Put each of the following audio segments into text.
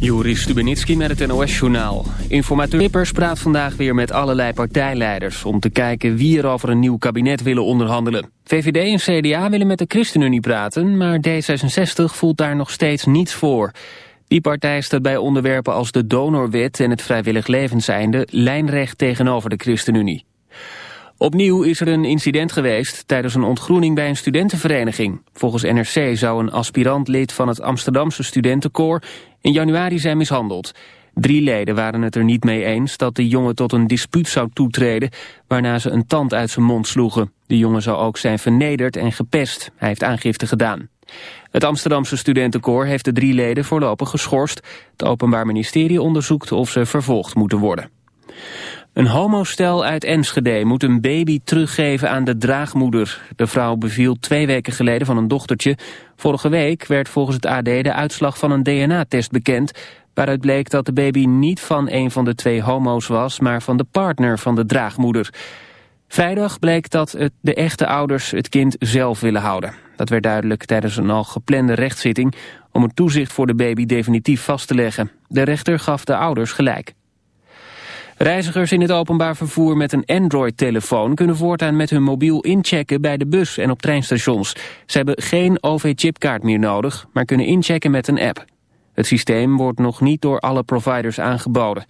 Joris Stubenitski met het NOS-journaal. Informateur Wippers praat vandaag weer met allerlei partijleiders... om te kijken wie er over een nieuw kabinet willen onderhandelen. VVD en CDA willen met de ChristenUnie praten... maar D66 voelt daar nog steeds niets voor. Die partij staat bij onderwerpen als de donorwet en het vrijwillig levenseinde... lijnrecht tegenover de ChristenUnie. Opnieuw is er een incident geweest tijdens een ontgroening bij een studentenvereniging. Volgens NRC zou een aspirant lid van het Amsterdamse studentenkoor in januari zijn mishandeld. Drie leden waren het er niet mee eens dat de jongen tot een dispuut zou toetreden, waarna ze een tand uit zijn mond sloegen. De jongen zou ook zijn vernederd en gepest. Hij heeft aangifte gedaan. Het Amsterdamse studentenkoor heeft de drie leden voorlopig geschorst. Het Openbaar Ministerie onderzoekt of ze vervolgd moeten worden. Een homostel uit Enschede moet een baby teruggeven aan de draagmoeder. De vrouw beviel twee weken geleden van een dochtertje. Vorige week werd volgens het AD de uitslag van een DNA-test bekend... waaruit bleek dat de baby niet van een van de twee homo's was... maar van de partner van de draagmoeder. Vrijdag bleek dat het de echte ouders het kind zelf willen houden. Dat werd duidelijk tijdens een al geplande rechtszitting... om het toezicht voor de baby definitief vast te leggen. De rechter gaf de ouders gelijk. Reizigers in het openbaar vervoer met een Android-telefoon... kunnen voortaan met hun mobiel inchecken bij de bus en op treinstations. Ze hebben geen OV-chipkaart meer nodig, maar kunnen inchecken met een app. Het systeem wordt nog niet door alle providers aangeboden.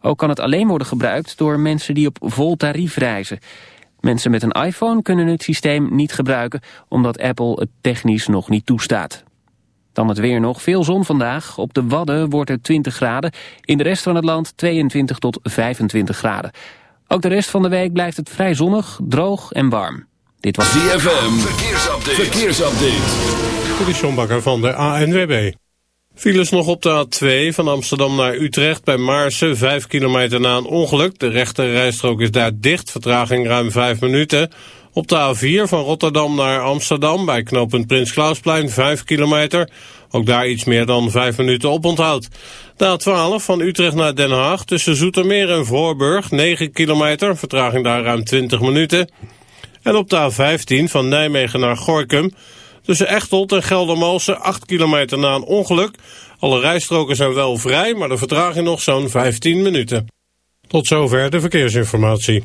Ook kan het alleen worden gebruikt door mensen die op vol tarief reizen. Mensen met een iPhone kunnen het systeem niet gebruiken... omdat Apple het technisch nog niet toestaat. Dan het weer nog. Veel zon vandaag. Op de Wadden wordt het 20 graden. In de rest van het land 22 tot 25 graden. Ook de rest van de week blijft het vrij zonnig, droog en warm. Dit was ZFM. Verkeersupdate. Verkeersupdate. Dit is John Bakker van de ANWB. Files nog op de A2 van Amsterdam naar Utrecht bij Maarsen, 5 kilometer na een ongeluk. De rechte rijstrook is daar dicht, vertraging ruim 5 minuten. Op de A4 van Rotterdam naar Amsterdam bij knooppunt Prins Klausplein 5 kilometer. Ook daar iets meer dan 5 minuten op onthoud. De A12 van Utrecht naar Den Haag tussen Zoetermeer en Voorburg 9 kilometer. Vertraging daar ruim 20 minuten. En op de A15 van Nijmegen naar Gorkum tussen Echtelt en Geldermalsen 8 kilometer na een ongeluk. Alle rijstroken zijn wel vrij, maar de vertraging nog zo'n 15 minuten. Tot zover de verkeersinformatie.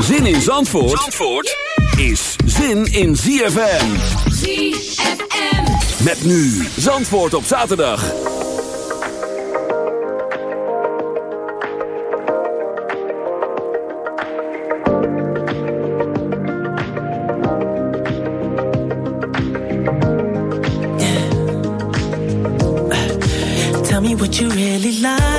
Zin in Zandvoort, Zandvoort is zin in ZFM. ZFM. Met nu Zandvoort op zaterdag. Tell me what you really like.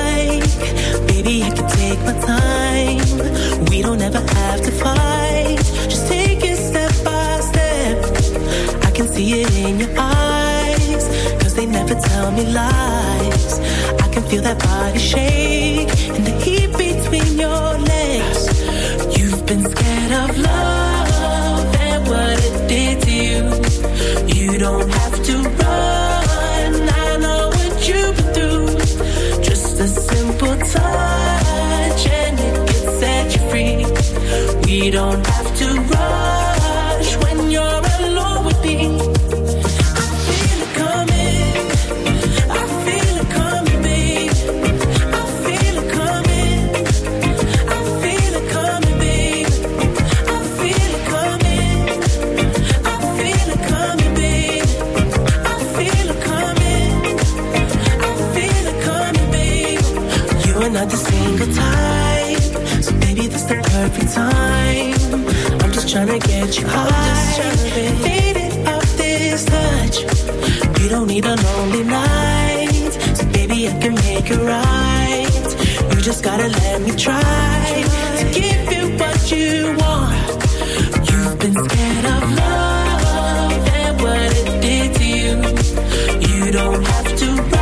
Take my time. We don't ever have to fight. Just take it step by step. I can see it in your eyes. Cause they never tell me lies. I can feel that body shake. Don't don't have been scared of love. And what it did to you You don't have to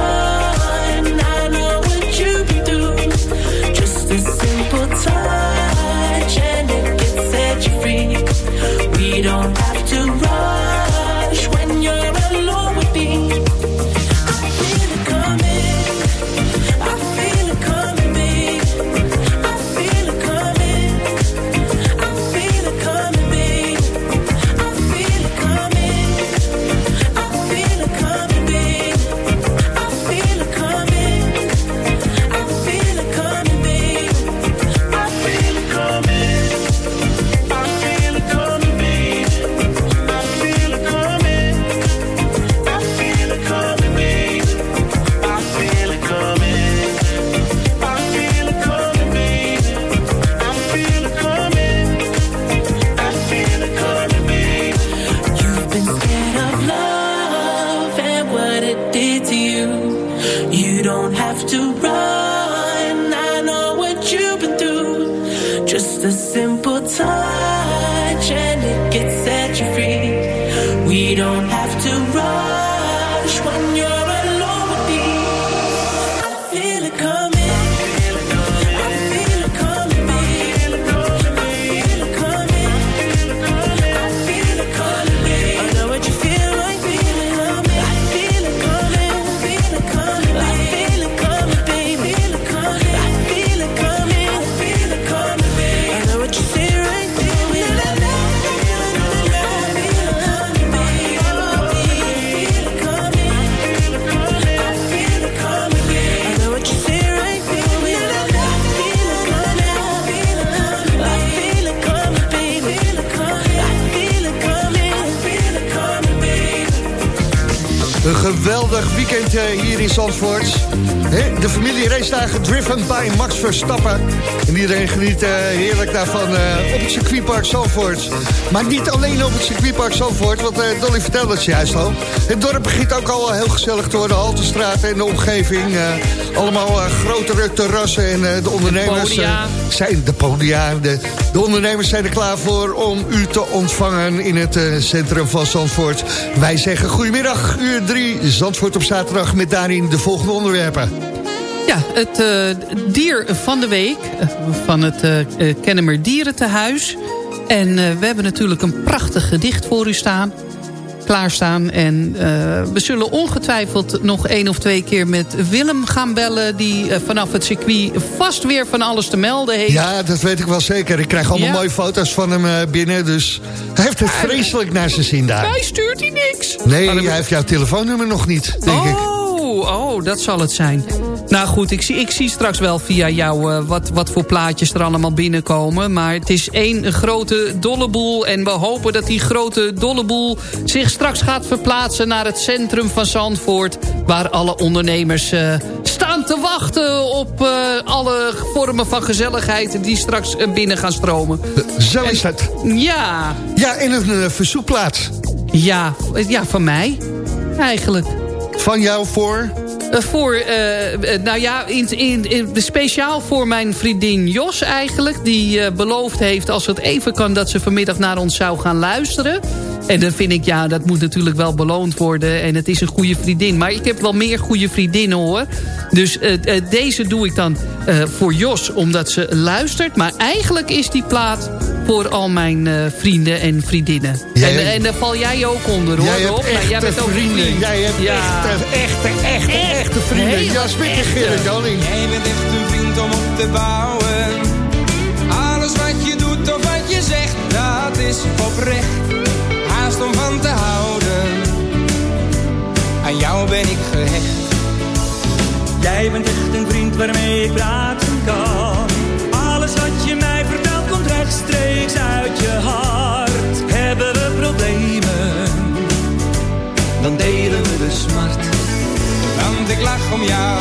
Een geweldig weekend hier in Zandvoort. De familie racedagen driven by Max Verstappen. En iedereen geniet eh, heerlijk daarvan eh, op het circuitpark Zandvoort. Maar niet alleen op het circuitpark Zandvoort, want eh, Dolly vertelde het juist al. Het dorp begint ook al heel gezellig te worden. Haltestraat en de omgeving. allemaal grotere terrassen en de ondernemers... eh, zijn de podia. De, de ondernemers zijn er klaar voor om u te ontvangen in het centrum van Zandvoort. Wij zeggen goedemiddag, uur Zandvoort op zaterdag met daarin de volgende onderwerpen. Ja, het eh, dier van de week eh, van het eh, Kennemer Dierentehuis. En we hebben natuurlijk een prachtig gedicht voor u staan. Klaarstaan. En eh, we zullen ongetwijfeld nog één of twee keer met Willem gaan bellen... die eh, vanaf het circuit vast weer van alles te melden heeft. Ja, dat weet ik wel zeker. Ik krijg allemaal Ja. mooie foto's van hem eh, binnen, dus hij heeft het vreselijk naar zijn zin daar. Hij stuurt hij niks. Nee, hij heeft jouw telefoonnummer nog niet, denk ik. Oh, oh, dat zal het zijn. Nou goed, ik zie, ik zie straks wel via jou eh, wat, wat voor plaatjes er allemaal binnenkomen. Maar het is één grote dolleboel. En we hopen dat die grote dolleboel zich straks gaat verplaatsen naar het centrum van Zandvoort. Waar alle ondernemers eh, staan te wachten op eh, alle vormen van gezelligheid die straks binnen gaan stromen. Zo is het. Ja, Ja, in een verzoekplaats ja, ja, van mij eigenlijk. Van jou voor... Eh, voor, eh, eh, nou ja, in, in, in- speciaal voor mijn vriendin Jos eigenlijk. Die beloofd heeft als het even kan dat ze vanmiddag naar ons zou gaan luisteren. En dan vind ik, ja, dat moet natuurlijk wel beloond worden. En het is een goede vriendin. Maar ik heb wel meer goede vriendinnen hoor. Dus deze doe ik dan voor Jos, omdat ze luistert. Maar eigenlijk is die plaat voor al mijn eh, vrienden en vriendinnen. Jij en, hebt- en daar val jij ook onder hoor, Jij hebt Rob. Echte jij bent ook een vrienden. vriend. Jij hebt Ja. echte, echte, echte, echte vrienden. Jasper en echte. Gerrit Joling. Jij bent echt een vriend om op te bouwen. Alles wat je doet of wat je zegt, dat is oprecht. Haast om van te houden. Aan jou ben ik gehecht. Jij bent echt een vriend waarmee ik praten rechtstreeks uit je hart. Hebben we problemen, dan delen we de smart. Want ik lach om jou.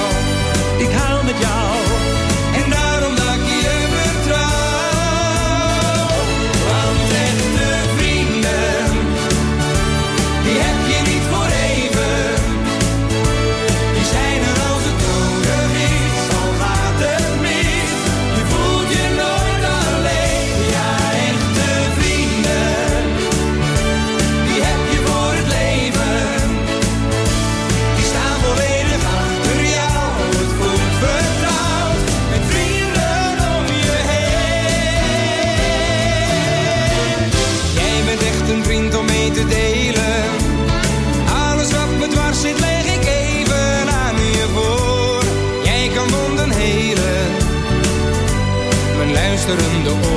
Ik hou met jou, luisterende oor.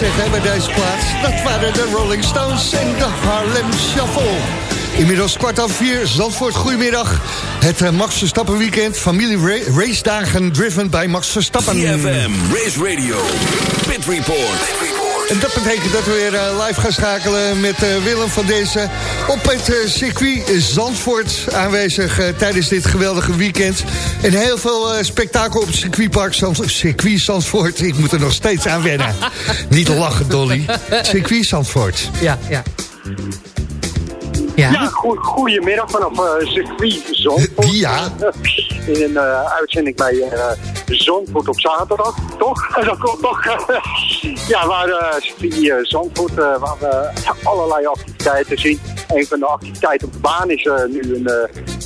zeggen bij deze plaats. Dat waren de Rolling Stones en de Harlem Shuffle. Inmiddels kwart over vier, Zandvoort, goedemiddag. Het uh, Max Verstappen weekend, familie race dagen driven bij Max Verstappen. CFM, Race Radio, Pit Report. En dat betekent dat we weer eh, live gaan schakelen met eh, Willem van deze op het eh, circuit Zandvoort aanwezig tijdens dit geweldige weekend. En heel veel spektakel op het circuitpark Zand- circuit Zandvoort. Ik moet er nog steeds aan wennen. Niet lachen, Dolly. Circuit Zandvoort. Ja, ja. Ja, Ja, goe- goedemiddag vanaf circuit Zandvoort. Ja. In een eh, uitzending bij eh Zandvoort op zaterdag, toch? Dat komt toch? Ja, waar eh, Zandvoort, eh, waar we allerlei activiteiten zien. Een van de activiteiten op de baan is nu een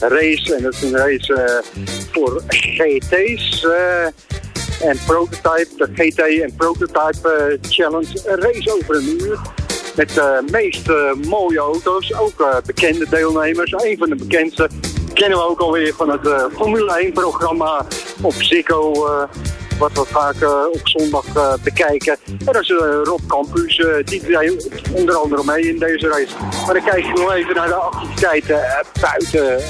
race. En dat is een race voor GT's. en prototype, de GT en prototype challenge. Een race over een uur. Met de meest mooie auto's, ook bekende deelnemers. Een van de bekendste kennen we ook alweer van het Formule 1-programma op Ziggo. Wat we vaak eh, op zondag eh, bekijken. En dat is eh, Rob Campus, die deed onder andere mee in deze race. Maar dan kijk je nog even naar de activiteiten buiten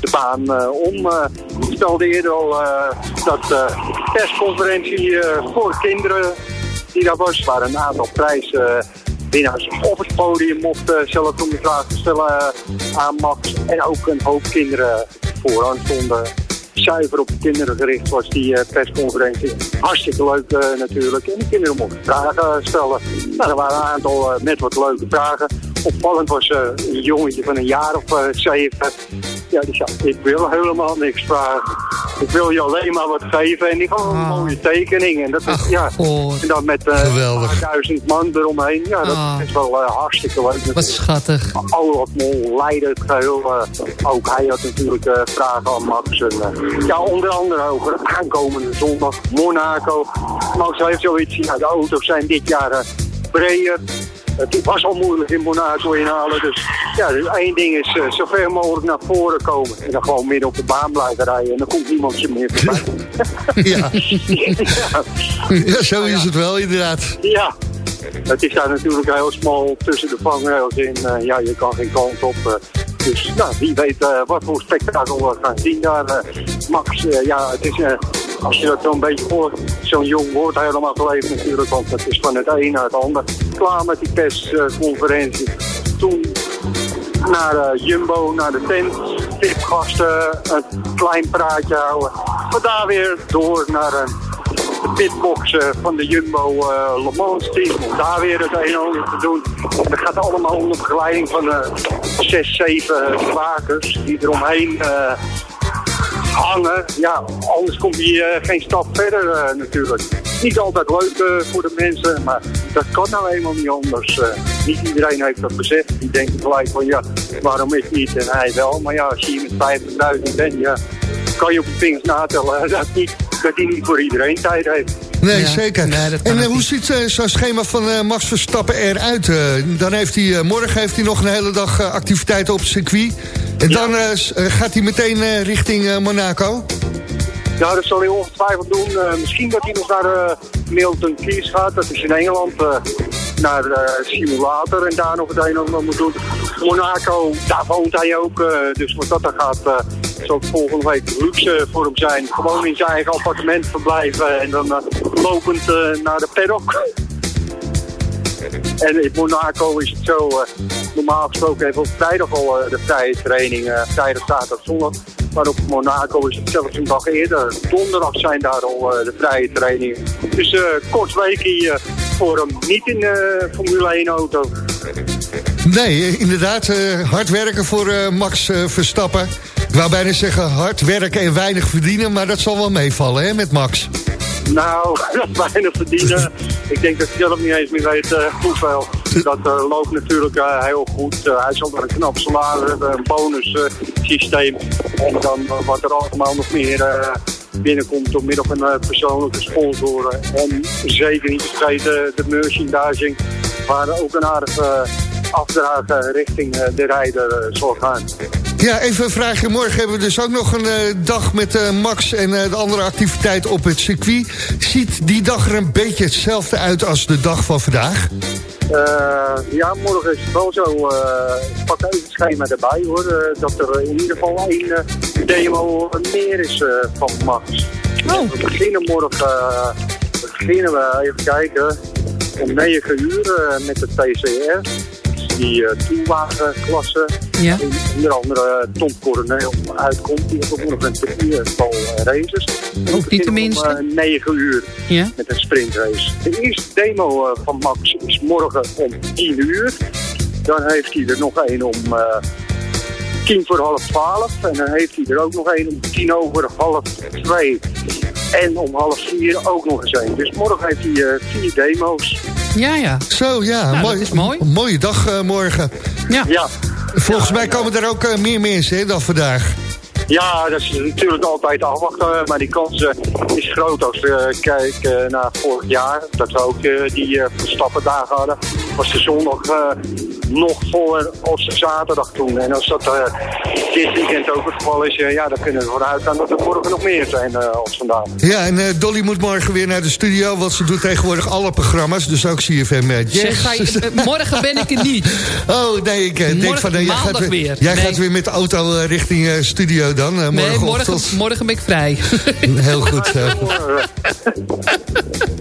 de baan om. Eh, ik vertelde eerder al eh, dat persconferentie voor kinderen die daar was, waar een aantal prijzen winnaars op het podium mochten zelf om de vraag te stellen aan Max. En ook een hoop kinderen vooraan stonden. Zuiver op de kinderen gericht was die eh, persconferentie. Hartstikke leuk eh, natuurlijk. En de kinderen mochten vragen stellen. Nou, er waren een aantal eh, met wat leuke vragen. Opvallend was eh, een jongetje van een jaar of eh, zeven. Ja, die zei, ik wil helemaal niks vragen. Ik wil je alleen maar wat geven. En die gaf een mooie tekening. En dat is, ja, God. en dan met paar duizend man eromheen. Ja, dat Ah. is wel eh, hartstikke leuk. wat natuurlijk. schattig. Olaf Mol leidde het geheel. eh, ook hij had natuurlijk vragen aan Max. En, ja, onder andere over aankomende zondag Monaco. Max heeft zoiets, ja, de auto's zijn dit jaar breder. Het was al moeilijk in Monaco inhalen. Dus ja, dus één ding is eh, zo ver mogelijk naar voren komen. En dan gewoon midden op de baan blijven rijden. En dan komt niemand je meer voorbij. Ja. ja. ja, zo is het wel inderdaad. Ja, het is daar natuurlijk heel smal tussen de vangrails in. Eh, ja, je kan geen kant op. eh. dus nou, wie weet wat voor spektakel we gaan zien daar. Max, ja, het is, als je dat zo'n beetje hoort, zo'n jong wordt helemaal geleefd natuurlijk. Want het is van het een naar het ander. Klaar met die persconferentie. Toen naar eh, Jumbo, naar de tent. Tipgasten, een klein praatje houden. Maar daar weer door naar een de pitboxen van de Jumbo eh Le Mans team. Daar weer het een en ander te doen. En dat gaat allemaal onder begeleiding van eh zes, zeven bewakers die eromheen eh hangen. Ja, anders komt hij eh, geen stap verder eh, natuurlijk. Niet altijd leuk eh, voor de mensen, maar dat kan nou eenmaal niet anders. niet iedereen heeft dat beseft. Die denkt gelijk van ja, waarom ik niet en hij wel. Maar ja, als je met 50.000 bent, ja, kan je op je vingers natellen dat, niet, dat hij niet voor iedereen tijd heeft. Nee, Ja. zeker. Nee, en eh, hoe niet. ziet eh, zo'n schema van eh, Max Verstappen eruit? Eh, dan heeft hij, eh, morgen heeft hij nog een hele dag eh, activiteiten op het circuit. En Ja. dan gaat hij meteen eh, richting eh, Monaco. Ja, dat zal hij ongetwijfeld doen. Eh, misschien dat hij nog naar eh, Milton Keynes gaat. Dat is in Engeland. eh, naar simulator en daar nog het een en ander moet doen. Monaco, daar woont hij ook. eh, dus wat dat dan gaat, eh, zal het volgende week luxe voor hem zijn. Gewoon in zijn eigen appartement verblijven en dan eh, lopend eh, naar de paddock. En in Monaco is het zo, eh, normaal gesproken we op vrijdag al eh, de vrije training, eh, vrijdag, zaterdag, zondag. Maar op Monaco is het zelfs een dag eerder. Donderdag zijn daar al eh, de vrije trainingen. Dus eh kort weekje eh, voor hem. Niet in Formule 1 auto. Nee, eh, inderdaad, eh, hard werken voor eh, Max eh, Verstappen. Wou bijna zeggen hard werken en weinig verdienen... maar dat zal wel meevallen hè, met Max. Nou, weinig verdienen. Ik denk dat hij zelf niet eens meer weet eh, hoeveel. Dat eh, loopt natuurlijk eh, heel goed. Hij zal wel een knap salaris hebben, een bonussysteem. en dan wat er allemaal nog meer binnenkomt door middel van persoonlijke sponsoren. En zeker niet te vergeten de merchandising, waar ook een aardige afdraag eh, richting eh, de rijder eh, zal gaan. Ja, even een vraagje. Morgen hebben we dus ook nog een eh, dag met Max en de andere activiteiten op het circuit. Ziet die dag er een beetje hetzelfde uit als de dag van vandaag? Ja, morgen is het wel zo. ik pak even het schema erbij hoor. dat er in ieder geval één demo meer is van Max. We beginnen morgen. we beginnen we even kijken. om 9 uur met de TCR. Die uh, toelwagenklasse. Ja. Onder andere Tom Coronel uitkomt. Die heeft ook nog een viertal uh, races. Ook niet de minste. Om uh, 9 uur Ja. met een sprintrace. De eerste demo uh, van Max is morgen om 10 uur. Dan heeft hij er nog een om uh, tien voor half twaalf. En dan heeft hij er ook nog een om tien over half twee. En om half vier ook nog eens een. Dus morgen heeft hij uh, vier demo's. Ja, ja. Zo, ja. Nou, mooi, dat is mooi. Een mooie dag uh, morgen. Ja. Ja, Volgens mij komen er ook uh, meer mensen hè, dan vandaag. ja dat is natuurlijk altijd afwachten. Maar die kans uh, is groot als we kijken naar vorig jaar. Dat we ook uh, die uh, Verstappen-dagen hadden. Was de zondag uh, nog voller als de zaterdag toen. En als dat uh, dit weekend ook het geval is, uh, ja, dan kunnen we vooruit gaan dat er morgen nog meer zijn uh, als vandaag. Ja, en uh, Dolly moet morgen weer naar de studio, want ze doet tegenwoordig alle programma's, dus ook CFM uh, Jazz. Zeg, ga je, morgen ben ik er niet. Oh, nee, ik denk morgen, van, uh, jij, gaat weer, weer. jij nee. gaat weer met de auto uh, richting uh, studio dan, uh, morgen Nee, morgen, morgen ben ik vrij. Heel goed.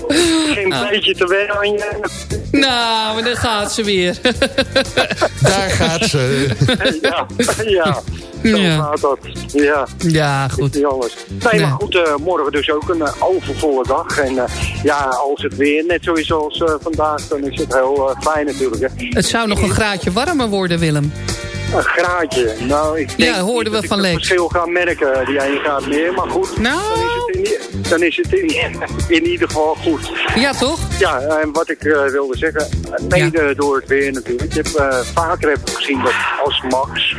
Uh. Geen ah. beetje te wennen aan je. Nou, dan gaat ze weer. Daar gaat ze. ja, ja. Zo Ja. gaat dat. Ja. Ja, goed. Niet anders. Nee, maar goed, uh, morgen dus ook een uh, overvolle dag. En uh, ja, als het weer net zo is als vandaag, dan is het heel fijn natuurlijk. Hè. Het zou nog een graadje warmer worden, Willem. Een graadje. Nou, ik denk ja, hoorden we dat van ik Lex. het verschil ga merken. Die ene gaat meer, maar goed. Nou. Dan is het, in, dan is het in, in, ieder geval goed. Ja, toch? Ja, en wat ik uh, wilde zeggen, mede ja. door het weer natuurlijk. Ik heb uh, vaker heb ik gezien dat als Max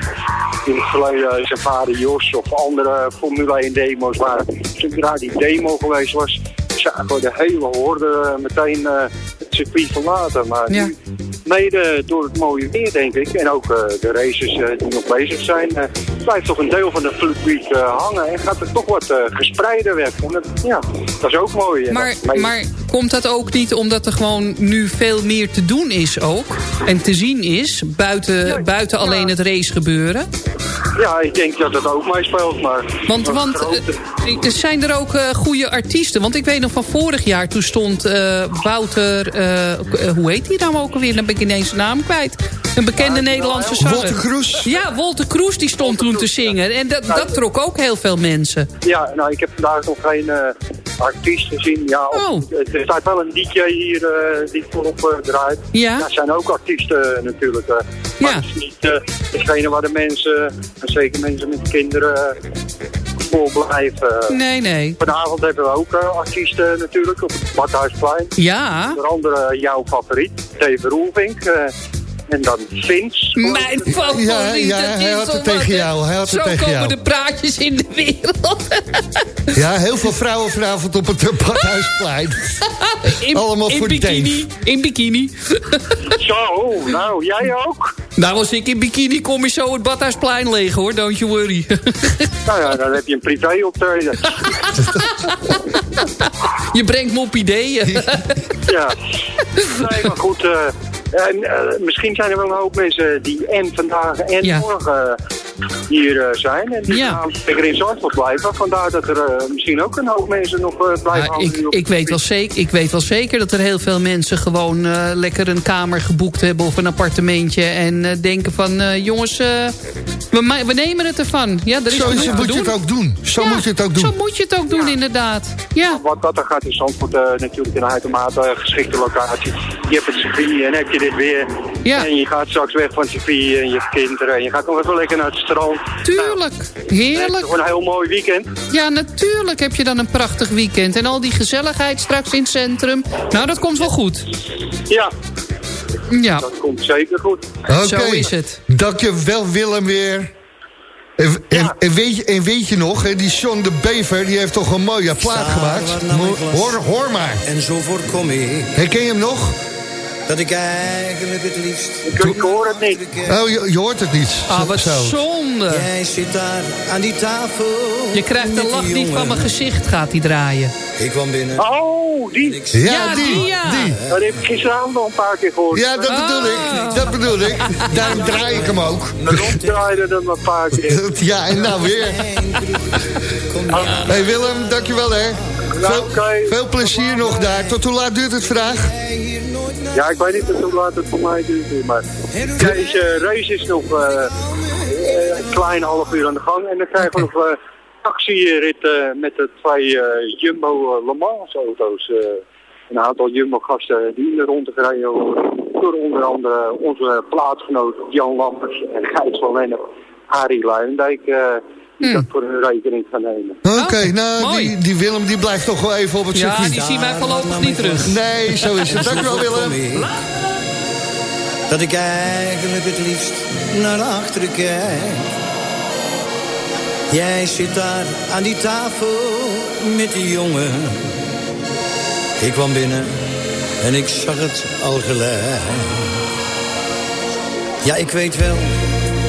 in het verleden zijn vader Jos of andere Formule 1 demo's waren. Zodra die demo geweest was, zagen we de hele horde meteen uh, het circuit verlaten. Maar ja. nu, mede door het mooie weer, denk ik, en ook uh, de races uh, die nog bezig zijn, uh, blijft toch een deel van de fluitgebied hangen en gaat er toch wat gespreider weg. En dat, ja, dat is ook mooi. Maar, dat, maar komt dat ook niet omdat er gewoon nu veel meer te doen is ook? En te zien is, buiten, ja, buiten alleen ja. het race gebeuren? Ja, ik denk dat het ook meespeelt, maar... Want, want grote... zijn er ook goede artiesten? Want ik weet nog van vorig jaar, toen stond Wouter... hoe heet die nou ook alweer? Dan ben ik ineens de naam kwijt. Een bekende ja, Nederlandse zanger. Wolter Kroes? Ja, Wolter Kroes die stond toen te zingen. En dat, dat trok ook heel veel mensen. Ja, nou, ik heb vandaag nog geen uh, artiest gezien. Ja, oh. Er staat wel een DJ hier uh, die volop uh, draait. Ja. Dat zijn ook artiesten natuurlijk. maar ja. het is niet hetgene waar de mensen, en zeker mensen met kinderen, voor blijven. Nee, nee. Vanavond hebben we ook artiesten natuurlijk op het Badhuisplein. Ja. Onder andere jouw favoriet, Dave Roelvink. En dan Vince. Mijn favoriet. Ja, ja hij had het tegen jou. Hij had Zo het tegen komen jou. de praatjes in de wereld. Ja, heel veel vrouwen vanavond op het Badhuisplein. in, Allemaal in voor bikini, Dave. In bikini. Zo, nou, jij ook? Nou, als ik in bikini kom, is zo het Badhuisplein leeg, hoor. Don't you worry. nou ja, dan heb je een privé optreden. je brengt me op ideeën. ja. Nee, maar goed... Uh, misschien zijn er wel een hoop mensen die en vandaag en ja. morgen hier uh, zijn. En die ja. gaan lekker in Zandvoort blijven. Vandaar dat er uh, misschien ook een hoop mensen nog blijven ja, ik, ik, weet wel zeker, ik weet wel zeker dat er heel veel mensen gewoon lekker een kamer geboekt hebben... of een appartementje en denken van... jongens, we, we, nemen het ervan. Ja, er is Zo is, moet doen. je het ook doen. Zo ja, moet je het ook doen. Zo moet je het ook doen, inderdaad. Ja. Wat dat er gaat in Zandvoort natuurlijk een uitermate geschikte locatie. Je hebt het circuit en heb je dit weer. Ja. En je gaat straks weg van het circuit en je kinderen. En je gaat nog even lekker naar het strand. Tuurlijk, nou, heerlijk. Gewoon een heel mooi weekend. Ja, natuurlijk heb je dan een prachtig weekend. En al die gezelligheid straks in het centrum. Nou, dat komt wel goed. Ja. Ja. Dat komt zeker goed. Okay. Zo is het. Dank je wel, Willem, weer. En, en, ja. en, weet je, en weet je nog, hè, die Sean de Bever, die heeft toch een mooie plaat gemaakt? Hoor, hoor maar. En zo voorkom ik. Herken je hem nog? Dat ik eigenlijk het liefst... Ik, ik hoor het niet. Oh, je, je hoort het niet. Ah, wat Zo. zonde. Jij zit daar aan die tafel. Je krijgt de lach niet van mijn gezicht, gaat hij draaien. Ik kwam binnen. Oh, die. Ja, ja die, die, ja. die. Dat heb ik gisteravond al een paar keer gehoord. Ja, dat bedoel Ah. ik. Dat bedoel ik. Daarom draai ik hem ook. Rob draaide hem een paar keer. ja, en nou weer. Hé hey Willem, dankjewel hè. Veel, oké. veel plezier nog daar. Tot hoe laat duurt het vandaag? Ja, ik weet niet hoe laat het voor mij duurt. Maar deze race is nog eh, een kleine half uur aan de gang. En dan krijgen we nog eh taxirit eh, met de twee Jumbo Le Mans auto's. een aantal Jumbo gasten die in de rond gereden worden. Door onder andere onze plaatsgenoot Jan Lammers en Gijs van Lennep. Arie Luijendijk die dat voor hun rekening gaan nemen. Oké, nou, die, die Willem die blijft toch wel even op het Ja, circuit. die zien wij voorlopig niet terug. Nee, zo is het. Dank u wel, Willem. Dat ik eigenlijk het liefst naar achteren kijk. Jij zit daar aan die tafel met die jongen. Ik kwam binnen en ik zag het al gelijk. Ja, ik weet wel,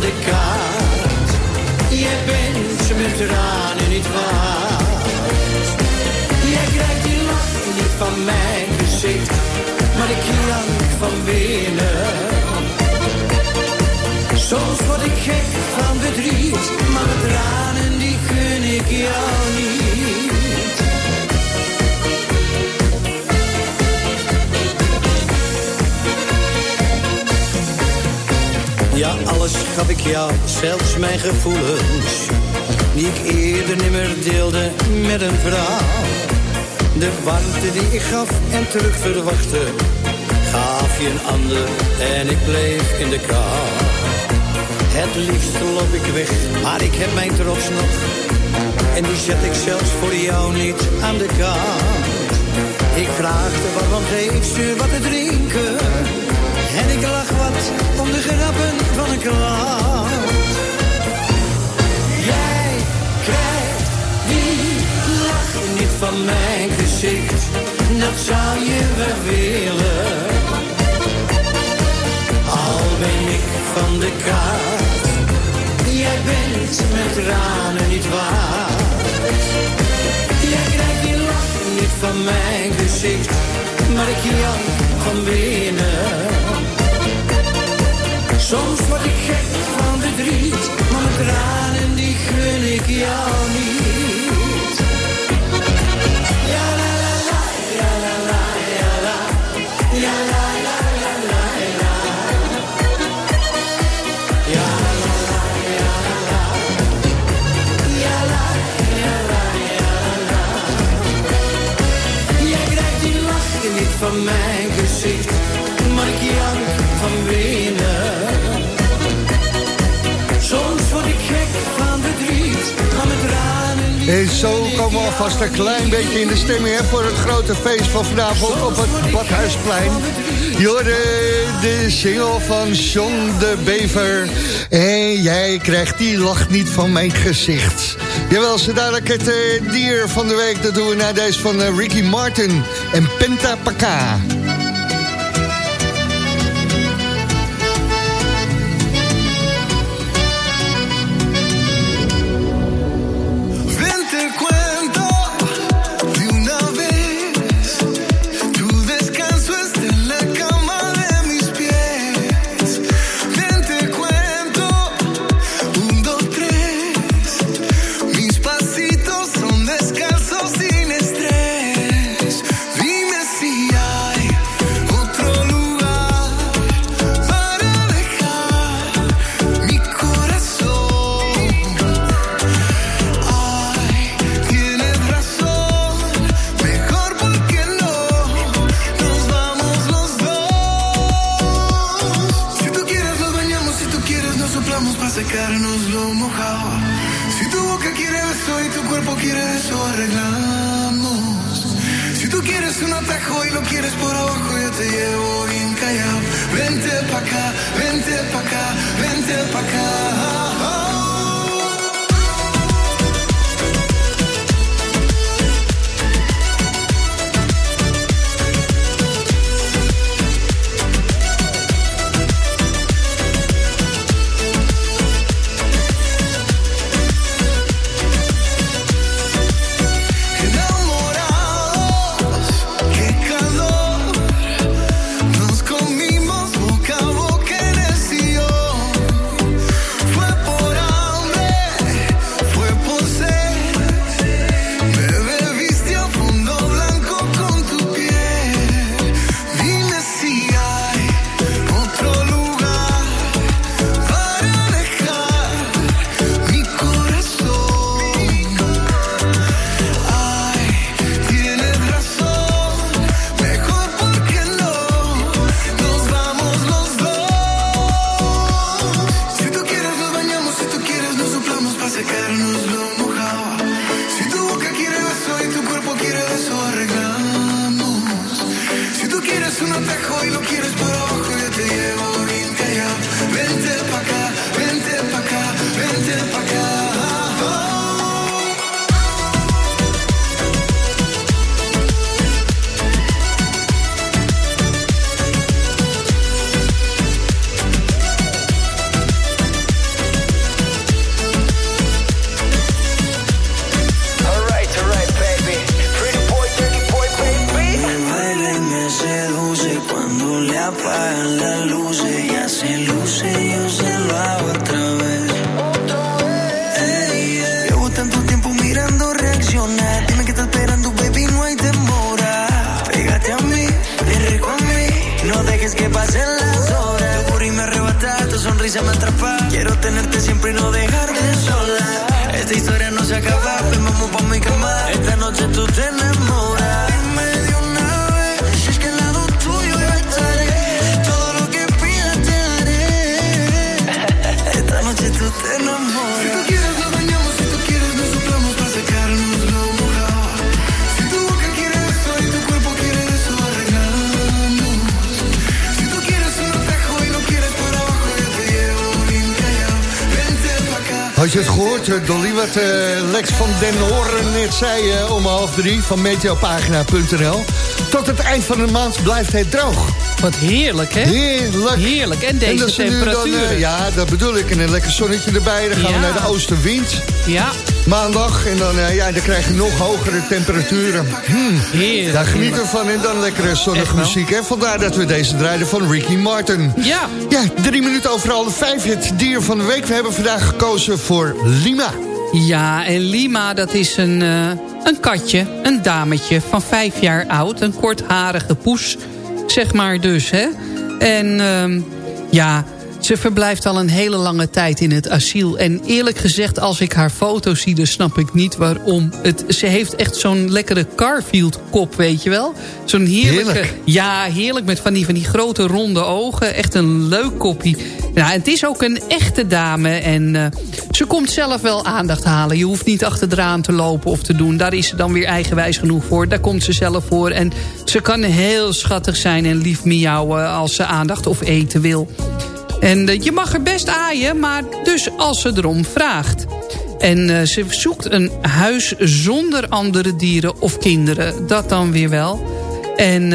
De kaart. Jij bent met tranen niet waard. Jij krijgt die lach niet van mijn gezicht. Maar ik jank van binnen. Soms word ik gek van verdriet, maar de tranen die gun ik jou niet. Alles gaf ik jou, zelfs mijn gevoelens, die ik eerder nimmer deelde met een vrouw. De warmte die ik gaf en terug verwachtte, gaf je een ander en ik bleef in de kou. Het liefst loop ik weg, maar ik heb mijn trots nog. En die zet ik zelfs voor jou niet aan de kant. Ik vraagde waarom geeft ze wat te drinken. Mijn gezicht. Dat zou je wel willen. Al ben ik van de kaart. Jij bent met tranen niet waard. Jij krijgt die lach niet van mijn gezicht. Maar ik jank van binnen. Soms word ik gek van verdriet. Maar mijn tranen die gun ik jou niet. Van mijn gezicht, maar ik jank van binnen. Soms word ik gek van verdriet, maar mijn tranen die En zo komen we alvast een klein beetje in de stemming hè, voor het grote feest van vanavond op het Badhuisplein. Hoorde de single van John de Bever. En jij krijgt die lach niet van mijn gezicht. Jawel, zo dadelijk het eh, dier van de week. Dat doen we na deze van eh, Ricky Martin en Penta Paka. Wat eh, Lex van den Hoorn net zei eh, om half drie van meteopagina.nl? Tot het eind van de maand blijft het droog. Wat heerlijk, hè? Heerlijk. Heerlijk. En deze ze nu dan, temperaturen. eh, ja, dat bedoel ik. En een lekker zonnetje erbij. Dan gaan we naar de oostenwind. Ja. Maandag. En dan, ja, dan krijg je nog hogere temperaturen. Hmm. Heerlijk. Daar genieten we van. En dan lekkere zonnige muziek. Hè? Vandaar dat we deze draaiden van Ricky Martin. Ja. Ja, drie minuten over half vijf. Het dier van de week. We hebben vandaag gekozen voor Lima. Ja, en Lima, dat is een, eh, een katje, een dametje van vijf jaar oud. Een kortharige poes, zeg maar dus, hè. En ehm, ja, ze verblijft al een hele lange tijd in het asiel. En eerlijk gezegd, als ik haar foto zie, dan snap ik niet waarom. Het, ze heeft echt zo'n lekkere Carfield kop, weet je wel. Zo'n heerlijke... Heerlijk. Ja, heerlijk, met van die, van die grote ronde ogen. Echt een leuk koppie. Ja, het is ook een echte dame en eh, ze komt zelf wel aandacht halen. Je hoeft niet achter de aan te lopen of te doen. Daar is ze dan weer eigenwijs genoeg voor. Daar komt ze zelf voor. En ze kan heel schattig zijn en lief miauwen als ze aandacht of eten wil. En eh, je mag er best aaien, maar dus als ze erom vraagt. En eh, ze zoekt een huis zonder andere dieren of kinderen. Dat dan weer wel. En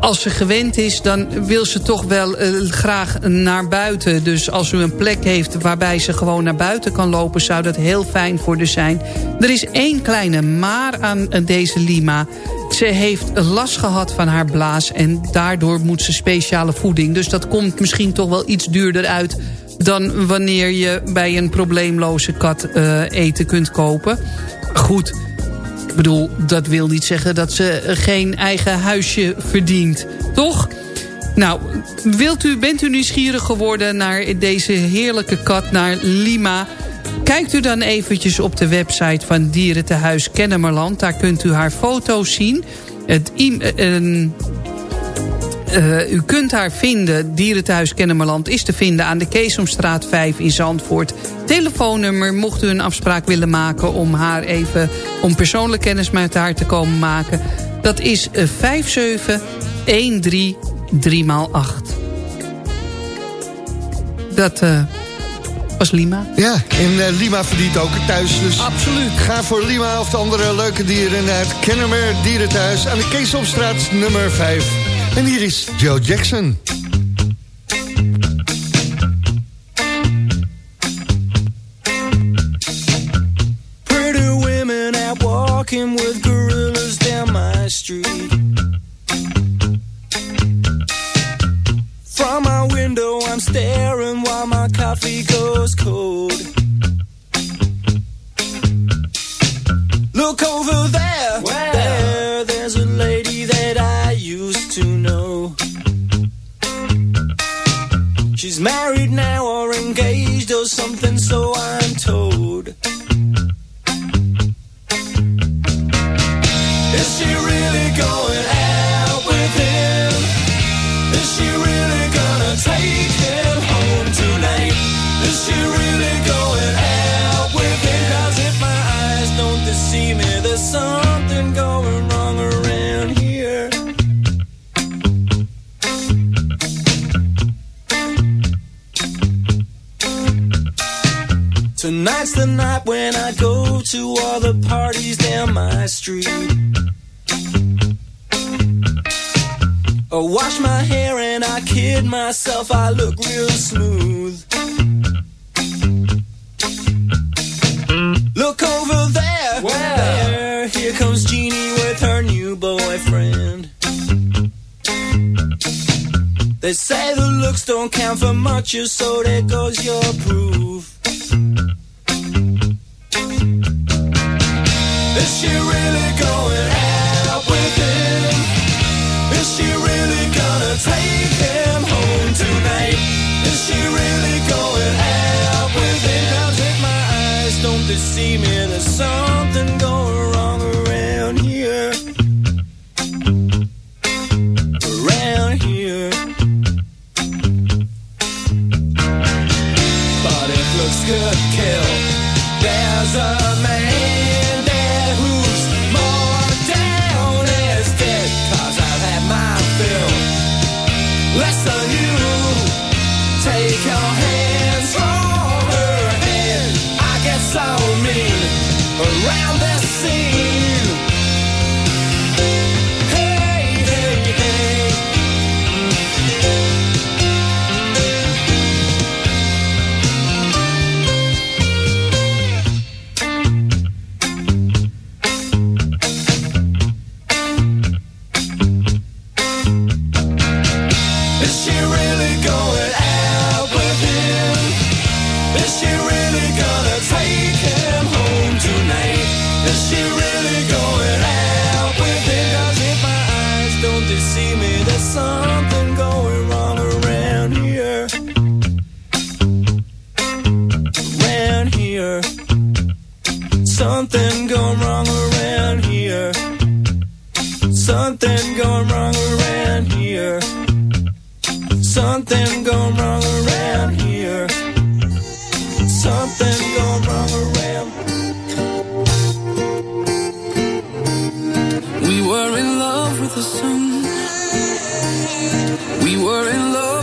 als ze gewend is, dan wil ze toch wel eh, graag naar buiten. Dus als u een plek heeft waarbij ze gewoon naar buiten kan lopen... zou dat heel fijn voor haar zijn. Er is één kleine maar aan deze Lima. Ze heeft last gehad van haar blaas... en daardoor moet ze speciale voeding. Dus dat komt misschien toch wel iets duurder uit... dan wanneer je bij een probleemloze kat eh, eten kunt kopen. Goed, ik bedoel, dat wil niet zeggen dat ze geen eigen huisje verdient. Toch? Nou, wilt u, bent u nieuwsgierig geworden naar deze heerlijke kat, naar Lima... Kijkt u dan eventjes op de website van Dierentehuis Kennemerland. Daar kunt u haar foto's zien. Het, i- eh, eh, u kunt haar vinden, Dierenthuis Kennemerland is te vinden aan de Keesomstraat 5 in Zandvoort. Telefoonnummer, mocht u een afspraak willen maken om haar even, om persoonlijk kennis met haar te komen maken. Dat is eh, 5713 3x8. Dat eh, was Lima. Ja, en eh, Lima verdient ook een thuis. Dus Absoluut. ga voor Lima of de andere leuke dieren naar het Kennemer Dierenthuis... aan de Keesopstraat nummer 5. En hier is Joe Jackson. Much, so there goes your proof. Is she really going out with him? Is she really gonna take him home tonight? Is she really going out with him? Does it my eyes don't deceive me?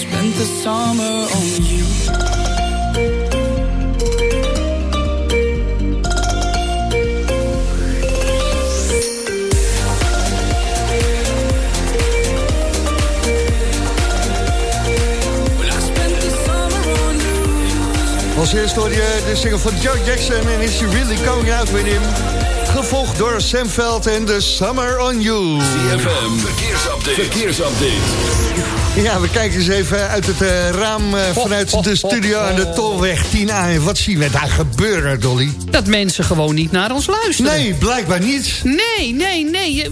spend the summer on you. Als eerste hoor je de single van Joe Jackson en Is She Really Going Out With Him. Gevolgd door Sam Veld en The Summer On You. CFM, verkeersupdate. verkeersupdate. Ja, we kijken eens even uit het eh, raam eh, vanuit de studio aan de Tolweg 10A. En wat zien we daar gebeuren, Dolly? Dat mensen gewoon niet naar ons luisteren. Nee, blijkbaar niet. Nee, nee, nee.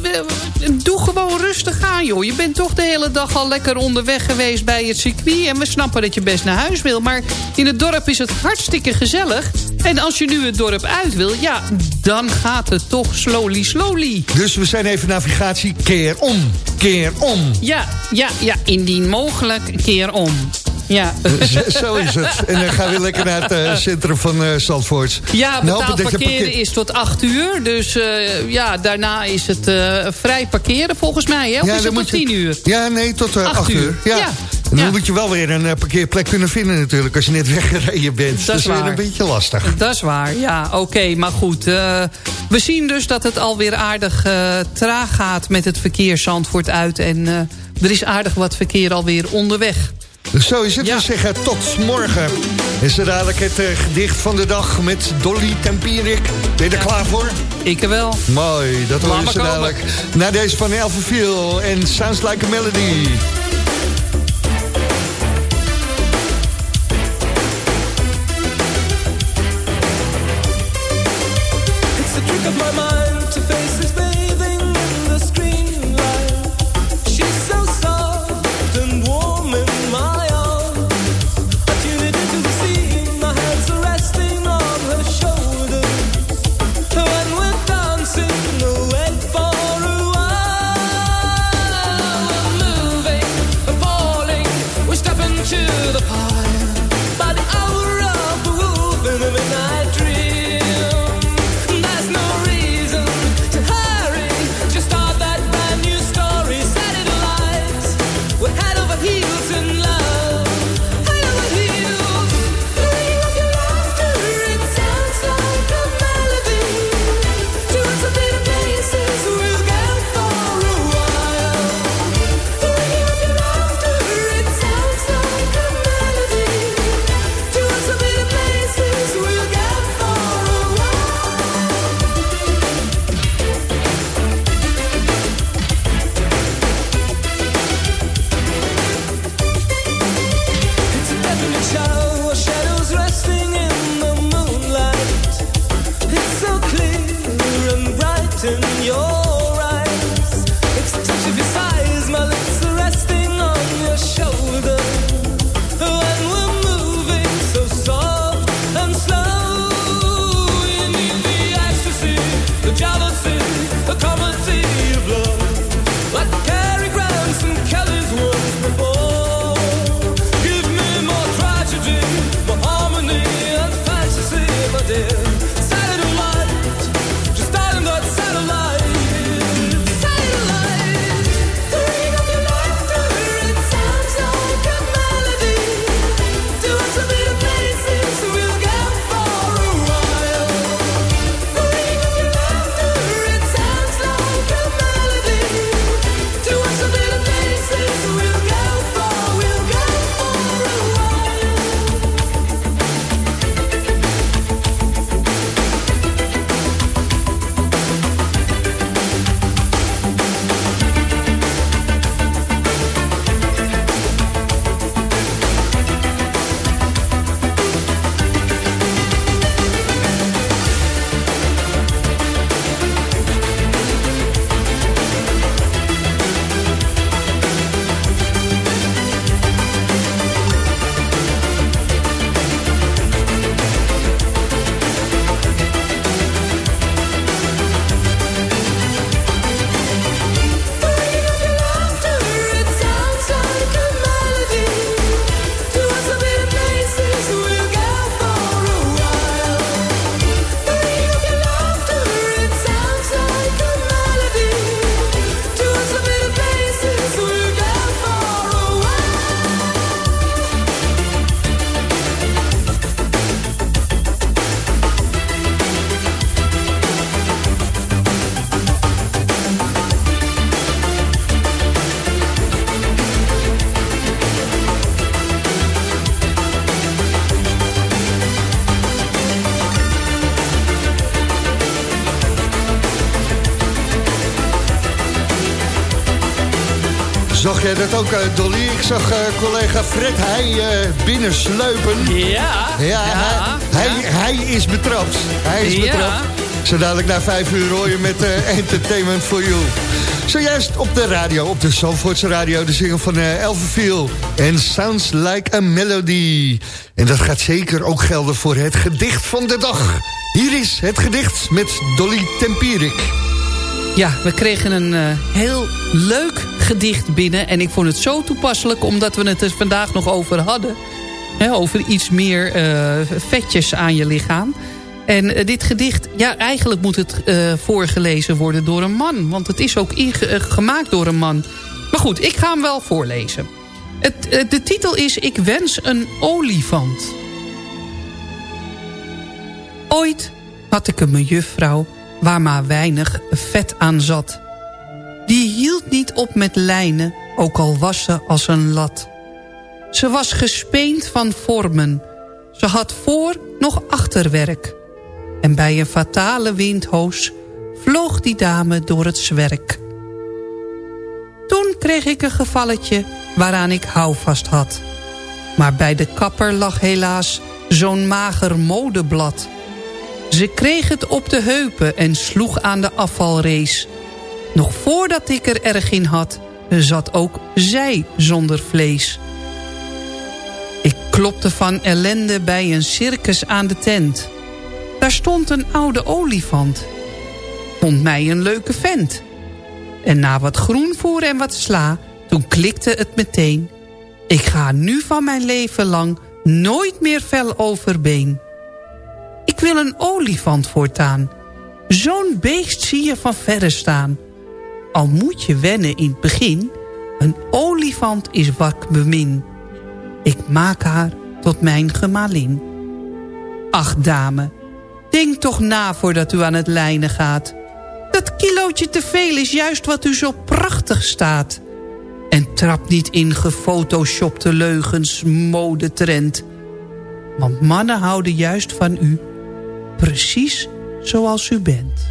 Doe gewoon rustig aan, joh. Je bent toch de hele dag al lekker onderweg geweest bij het circuit. En we snappen dat je best naar huis wil. Maar in het dorp is het hartstikke gezellig. En als je nu het dorp uit wil, ja, dan gaat het toch slowly, slowly. Dus we zijn even navigatie keer om. Keer om. Ja, ja, ja, indien mogelijk, keer om. Ja. Z- Zo is het. En dan gaan we lekker naar het eh, centrum van eh Zandvoort. Ja, Nou, betaald parkeren is tot 8 uur. Dus eh, ja, daarna is het eh, vrij parkeren volgens mij. Hè? Of is dan het tot moet je- 10 uur? Ja, nee, tot 8 Acht uur. uur. Ja. Ja. En dan moet je wel weer een eh, parkeerplek kunnen vinden natuurlijk... als je net weggereden bent. Dat is weer een beetje lastig. Dat is waar, ja, oké. maar goed, eh, we zien dus dat het alweer aardig eh, traag gaat... met het verkeer Zandvoort uit. En er is aardig wat verkeer alweer onderweg. Zo is het. We zeggen tot morgen. Is er dadelijk het gedicht van de dag met Dolly Tempierik. Ben je er klaar voor? Ik er wel. Mooi, dat maar ze komen. dadelijk. Na deze van Elfenviel en Sounds Like a Melody. Ook, eh, Dolly? Ik zag eh, collega Fred Heij eh binnensluipen. Ja, Ja, ja, hij, Hij, hij is betrapt. Hij is Ja. betrapt. Zo dadelijk na vijf uur hoor je met Entertainment for You. Zojuist op de radio, op de Zandvoortse radio... de single van uh, Elvenviel en Sounds Like a Melody. En dat gaat zeker ook gelden voor het gedicht van de dag. Hier is het gedicht met Dolly Tempierik. Ja, we kregen een eh, heel leuk gedicht binnen. En ik vond het zo toepasselijk, omdat we het er vandaag nog over hadden. Hè, over iets meer eh, vetjes aan je lichaam. En eh, dit gedicht, ja, eigenlijk moet het voorgelezen worden door een man. Want het is ook gemaakt door een man. Maar goed, ik ga hem wel voorlezen. Het, de titel is Ik wens een olifant. Ooit had ik een mejuffrouw waar maar weinig vet aan zat. Die hield niet op met lijnen, ook al was ze als een lat. Ze was gespeend van vormen. Ze had voor nog achterwerk. En bij een fatale windhoos vloog die dame door het zwerk. Toen kreeg ik een gevalletje waaraan ik houvast had. Maar bij de kapper lag helaas zo'n mager modeblad. Ze kreeg het op de heupen en sloeg aan de afvalrace. Nog voordat ik er erg in had, zat ook zij zonder vlees. Ik klopte van ellende bij een circus aan de tent. Daar stond een oude olifant. Vond mij een leuke vent. En na wat groenvoer en wat sla, toen klikte het meteen. Ik ga nu van mijn leven lang nooit meer fel overbeen. Ik wil een olifant voortaan. Zo'n beest zie je van verre staan. Al moet je wennen in het begin, een olifant is wat bemin. Ik maak haar tot mijn gemalin. Ach dame, denk toch na voordat u aan het lijnen gaat. Dat kilootje te veel is juist wat u zo prachtig staat. En trap niet in gefotoshopte leugens, modetrend. Want mannen houden juist van u, precies zoals u bent.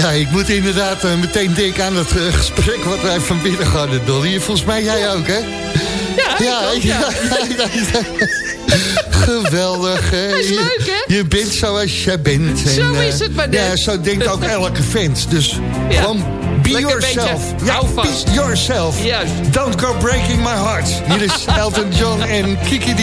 Ja, ik moet inderdaad eh, meteen denken aan het eh, gesprek wat wij van binnen hadden, Dolly. Volgens mij jij ook, hè? Ja, ja, ik ook, ja. ja, ja, ja. Geweldig, hè? Is leuk, hè? Je, je bent zoals jij bent. Zo En, is eh, het maar net. Ja, zo denkt ook elke vent. Dus Ja. gewoon be Lekker yourself. be yourself. Juist. Don't go breaking my heart. Hier is Elton John en Kiki D.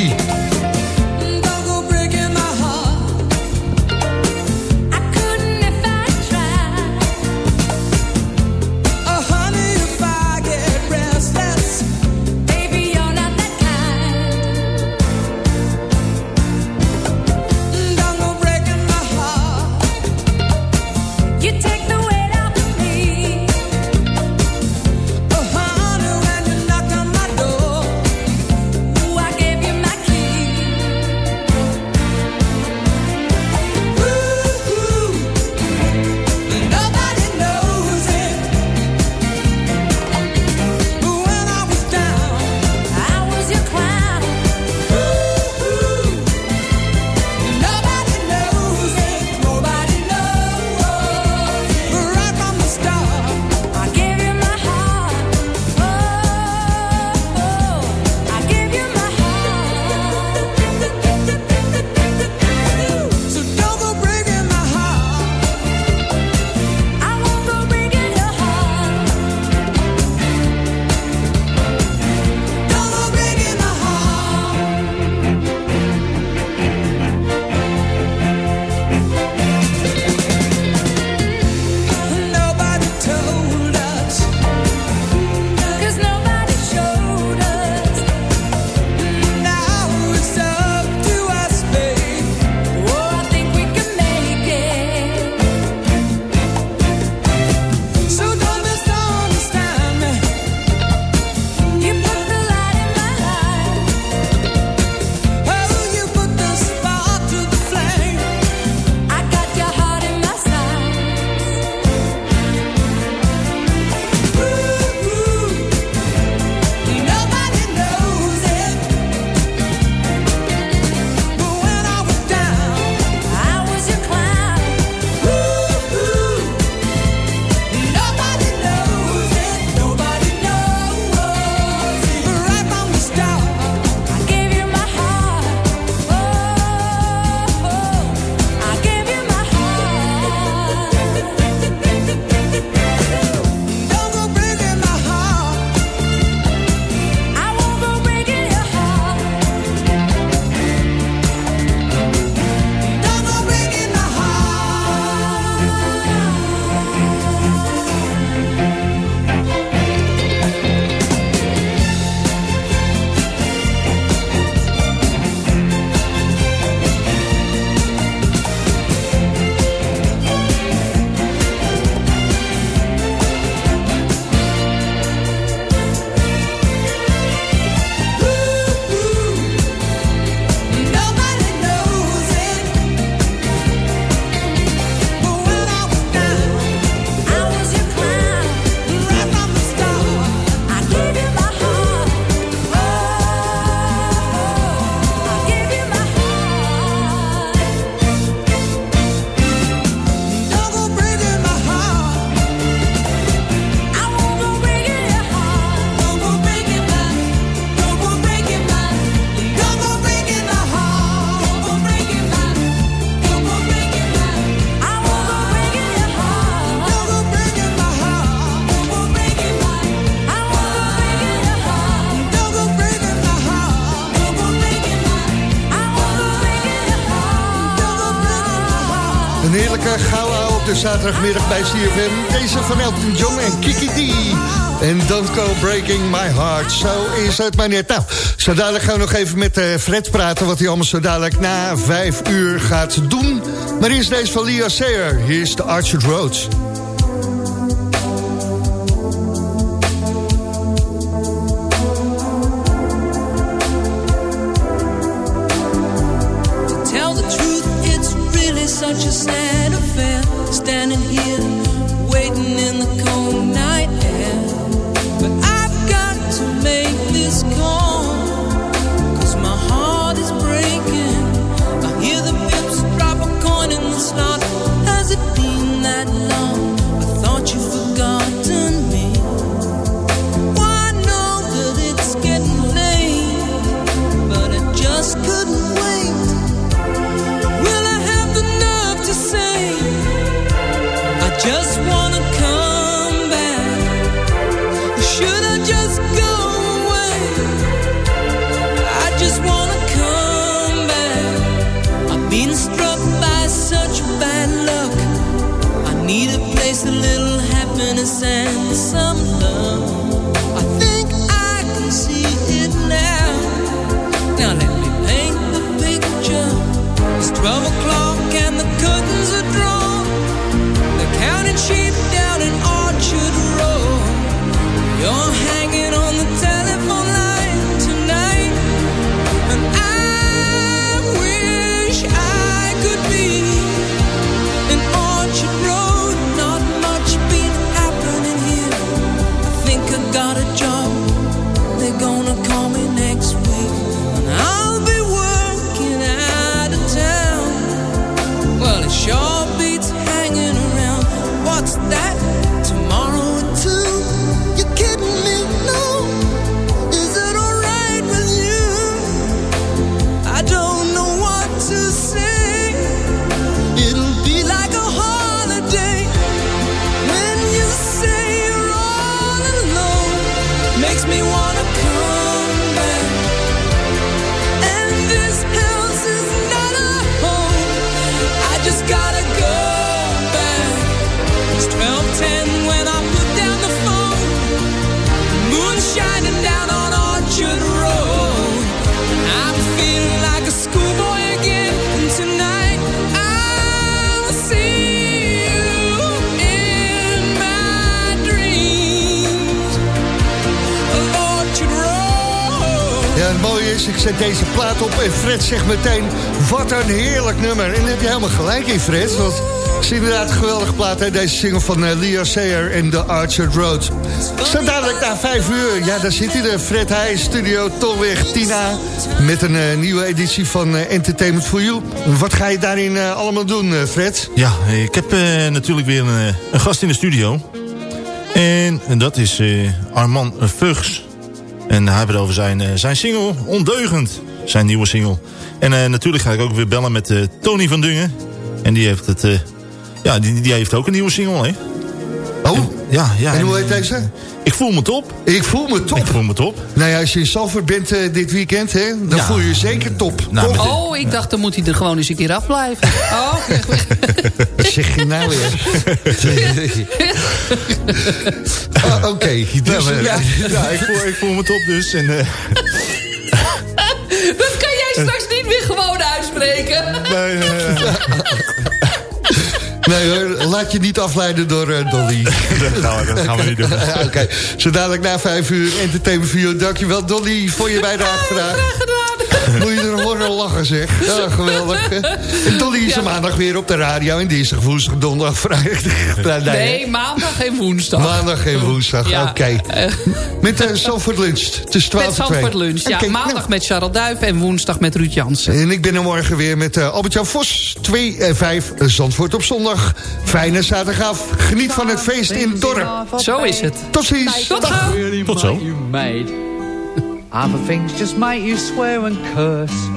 zaterdagmiddag bij CFM. Deze van Elton John en Kiki D. En Don't Go Breaking My Heart. Zo is het maar net. Nou, zo dadelijk gaan we nog even met eh, Fred praten... wat hij allemaal zo dadelijk na vijf uur gaat doen. Maar eerst deze van Lia Sayer. Hier is de Archer Roads. Such a affair. Standing here, zet deze plaat op en Fred zegt meteen... wat een heerlijk nummer. En daar heb je helemaal gelijk in, Fred. Want het is inderdaad een geweldige plaat, hè? deze single van uh, Leo Sayer en The Archer Road. Zo dadelijk na vijf uur, ja, daar zit hij de Fred Heij, Studio Tolweg Tina... met een eh, nieuwe editie van eh, Entertainment for You. Wat ga je daarin allemaal doen, Fred? Ja, ik heb natuurlijk weer een, een gast in de studio. En, dat is Armand Vugs. En hij heeft over zijn, eh, zijn single Ondeugend. Zijn nieuwe single. En eh, natuurlijk ga ik ook weer bellen met eh, Tony van Dungen. En die heeft het... ja, die, die heeft ook een nieuwe single, hè? Oh, ja, ja. en hoe heet deze? Ik voel me top. Ik voel me top. Ik voel me top. Nou ja, als je in Salford bent eh, dit weekend, hè, dan Ja. voel je je zeker top. Nou, Oh, ik dacht dan moet hij er gewoon eens een keer afblijven. Oh, zeg je nou weer? Ah, Oké, dus, Ja, maar- ja. ja, ik, voel, ik voel me top dus. En, eh, dat kan jij straks niet meer gewoon uitspreken. nee, eh, Nee hoor, laat je niet afleiden door eh, Dolly. dat, gaan we, dat gaan we niet doen. Oké, zo dadelijk na vijf uur Entertainment View. Dankjewel Dolly voor je bijdrage vandaag. Moet je lachen zeg. Ja, geweldig. En Dolly is er maandag weer op de radio. En dinsdag, woensdag, donderdag, vrijdag. Nee, Nee, maandag en woensdag. Maandag en woensdag, Ja. oké. Met uh, Zandvoort Lunch, tussen 12 Met en 2. Zandvoort Lunch. Ja, maandag nou. met Charles Duif en woensdag met Ruud Jansen. En ik ben er morgen weer met uh, Albert-Jan Vos. 2 en 5 Zandvoort op zondag. Fijne zaterdagaf. Geniet van het feest in het dorp. Zo is het. Tot ziens. Tot. Tot zo. you made. Other things just make you swear and curse.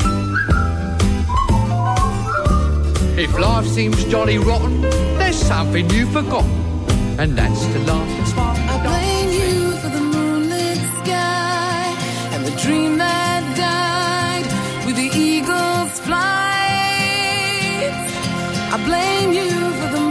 If life seems jolly rotten, there's something you've forgotten, and that's to laugh and smile. I blame you for the moonlit sky and the dream that died with the eagle's flight. I blame you for the